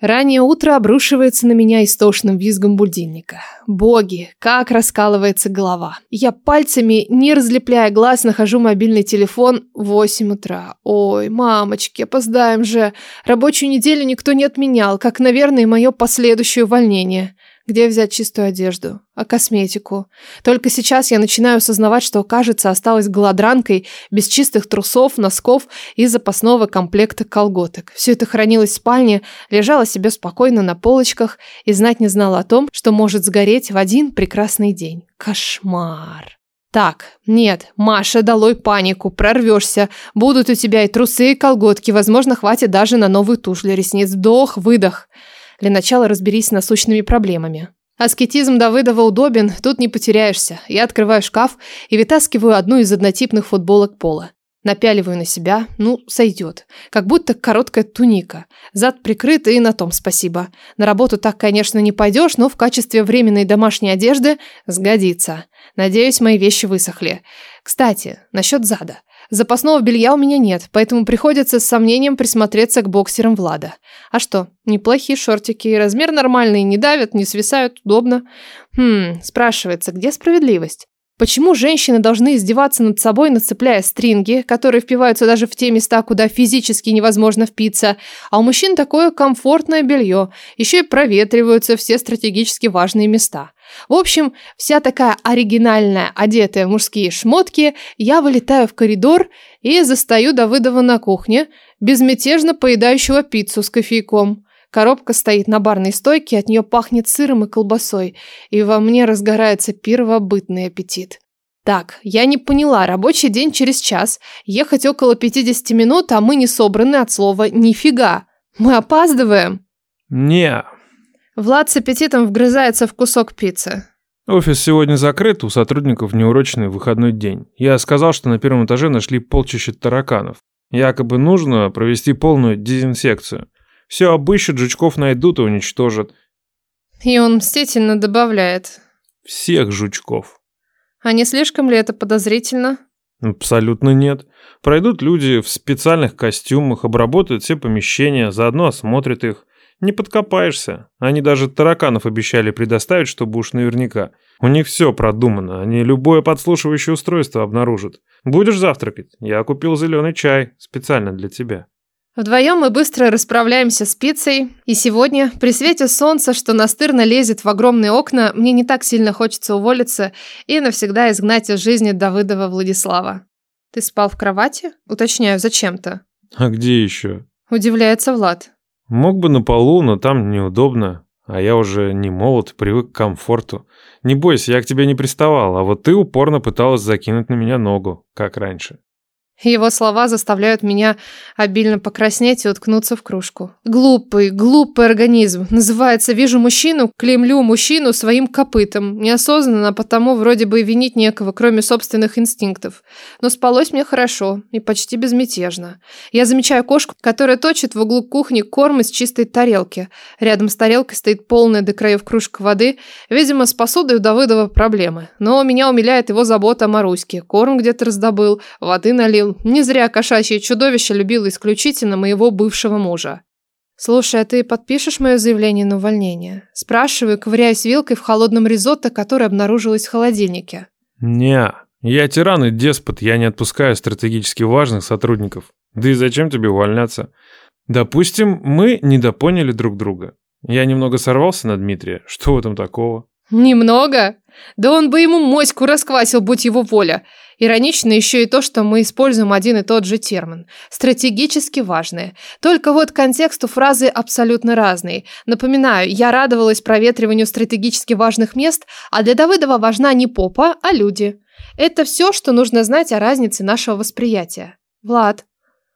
Раннее утро обрушивается на меня истошным визгом будильника. Боги, как раскалывается голова. Я пальцами, не разлепляя глаз, нахожу мобильный телефон. 8 утра. Ой, мамочки, опоздаем же. Рабочую неделю никто не отменял, как, наверное, и мое последующее увольнение. Где взять чистую одежду? А косметику? Только сейчас я начинаю осознавать, что, кажется, осталась голодранкой, без чистых трусов, носков и запасного комплекта колготок. Все это хранилось в спальне, лежало себе спокойно на полочках и знать не знала о том, что может сгореть в один прекрасный день. Кошмар. Так, нет, Маша, долой панику, прорвешься. Будут у тебя и трусы, и колготки, возможно, хватит даже на новую тушь для ресниц. Вдох, выдох. Для начала разберись с насущными проблемами. Аскетизм Давыдова удобен, тут не потеряешься. Я открываю шкаф и вытаскиваю одну из однотипных футболок пола. Напяливаю на себя, ну, сойдет. Как будто короткая туника. Зад прикрыт и на том спасибо. На работу так, конечно, не пойдешь, но в качестве временной домашней одежды сгодится. Надеюсь, мои вещи высохли. Кстати, насчет зада. Запасного белья у меня нет, поэтому приходится с сомнением присмотреться к боксерам Влада. А что, неплохие шортики, размер нормальный, не давят, не свисают, удобно. Хм, спрашивается, где справедливость? Почему женщины должны издеваться над собой, нацепляя стринги, которые впиваются даже в те места, куда физически невозможно впиться, а у мужчин такое комфортное белье, еще и проветриваются все стратегически важные места? В общем, вся такая оригинальная, одетая в мужские шмотки, я вылетаю в коридор и застаю Давыдова на кухне, безмятежно поедающего пиццу с кофейком. Коробка стоит на барной стойке, от нее пахнет сыром и колбасой, и во мне разгорается первобытный аппетит. Так, я не поняла, рабочий день через час, ехать около 50 минут, а мы не собраны от слова «нифига». Мы опаздываем? Не, Влад с аппетитом вгрызается в кусок пиццы. Офис сегодня закрыт, у сотрудников неурочный выходной день. Я сказал, что на первом этаже нашли полчища тараканов. Якобы нужно провести полную дезинсекцию. Все обыщут, жучков найдут и уничтожат. И он мстительно добавляет. Всех жучков. А не слишком ли это подозрительно? Абсолютно нет. Пройдут люди в специальных костюмах, обработают все помещения, заодно осмотрят их. Не подкопаешься. Они даже тараканов обещали предоставить, чтобы уж наверняка. У них все продумано, они любое подслушивающее устройство обнаружат. Будешь завтракать? Я купил зеленый чай специально для тебя. Вдвоем мы быстро расправляемся с пиццей, и сегодня, при свете солнца, что настырно лезет в огромные окна, мне не так сильно хочется уволиться и навсегда изгнать из жизни Давыдова Владислава. «Ты спал в кровати?» Уточняю, зачем-то. А где еще? Удивляется Влад. Мог бы на полу, но там неудобно. А я уже не молод, привык к комфорту. Не бойся, я к тебе не приставал, а вот ты упорно пыталась закинуть на меня ногу, как раньше. Его слова заставляют меня обильно покраснеть и уткнуться в кружку. Глупый, глупый организм. Называется «Вижу мужчину, клеймлю мужчину своим копытом». Неосознанно, потому вроде бы и винить некого, кроме собственных инстинктов. Но спалось мне хорошо и почти безмятежно. Я замечаю кошку, которая точит в углу кухни корм из чистой тарелки. Рядом с тарелкой стоит полная до краев кружка воды. Видимо, с посудой у Давыдова проблемы. Но меня умиляет его забота о Маруське. Корм где-то раздобыл, воды налил говорил, не зря кошачье чудовище любило исключительно моего бывшего мужа. «Слушай, а ты подпишешь мое заявление на увольнение?» Спрашиваю, ковыряясь вилкой в холодном ризотто, которое обнаружилось в холодильнике. «Не, я тиран и деспот, я не отпускаю стратегически важных сотрудников. Да и зачем тебе увольняться? Допустим, мы недопоняли друг друга. Я немного сорвался на Дмитрия, что в этом такого?» «Немного? Да он бы ему моську расквасил, будь его воля. Иронично еще и то, что мы используем один и тот же термин. Стратегически важные. Только вот контекст у фразы абсолютно разный. Напоминаю, я радовалась проветриванию стратегически важных мест, а для Давыдова важна не попа, а люди. Это все, что нужно знать о разнице нашего восприятия. Влад.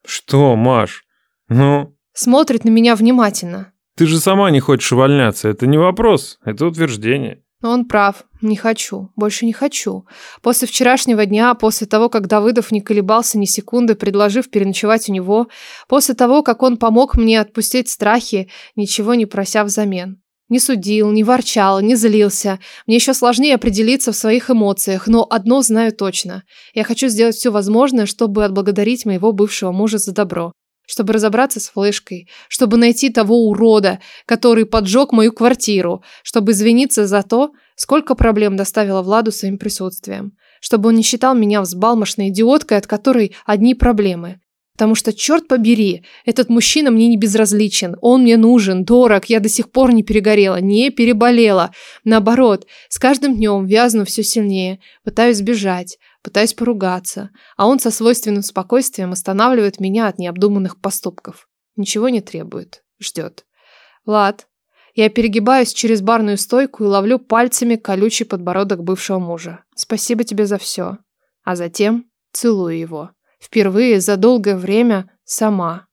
Что, Маш? Ну? Смотрит на меня внимательно. Ты же сама не хочешь увольняться. Это не вопрос, это утверждение. Но он прав. Не хочу. Больше не хочу. После вчерашнего дня, после того, как Давыдов не колебался ни секунды, предложив переночевать у него, после того, как он помог мне отпустить страхи, ничего не прося взамен. Не судил, не ворчал, не злился. Мне еще сложнее определиться в своих эмоциях, но одно знаю точно. Я хочу сделать все возможное, чтобы отблагодарить моего бывшего мужа за добро. Чтобы разобраться с флешкой, чтобы найти того урода, который поджег мою квартиру, чтобы извиниться за то, сколько проблем доставила Владу своим присутствием, чтобы он не считал меня взбалмошной идиоткой, от которой одни проблемы. Потому что, черт побери, этот мужчина мне не безразличен, он мне нужен, дорог, я до сих пор не перегорела, не переболела. Наоборот, с каждым днем вязну все сильнее, пытаюсь сбежать, пытаюсь поругаться, а он со свойственным спокойствием останавливает меня от необдуманных поступков. Ничего не требует, ждет. Влад, я перегибаюсь через барную стойку и ловлю пальцами колючий подбородок бывшего мужа. Спасибо тебе за все. А затем целую его. Впервые за долгое время сама.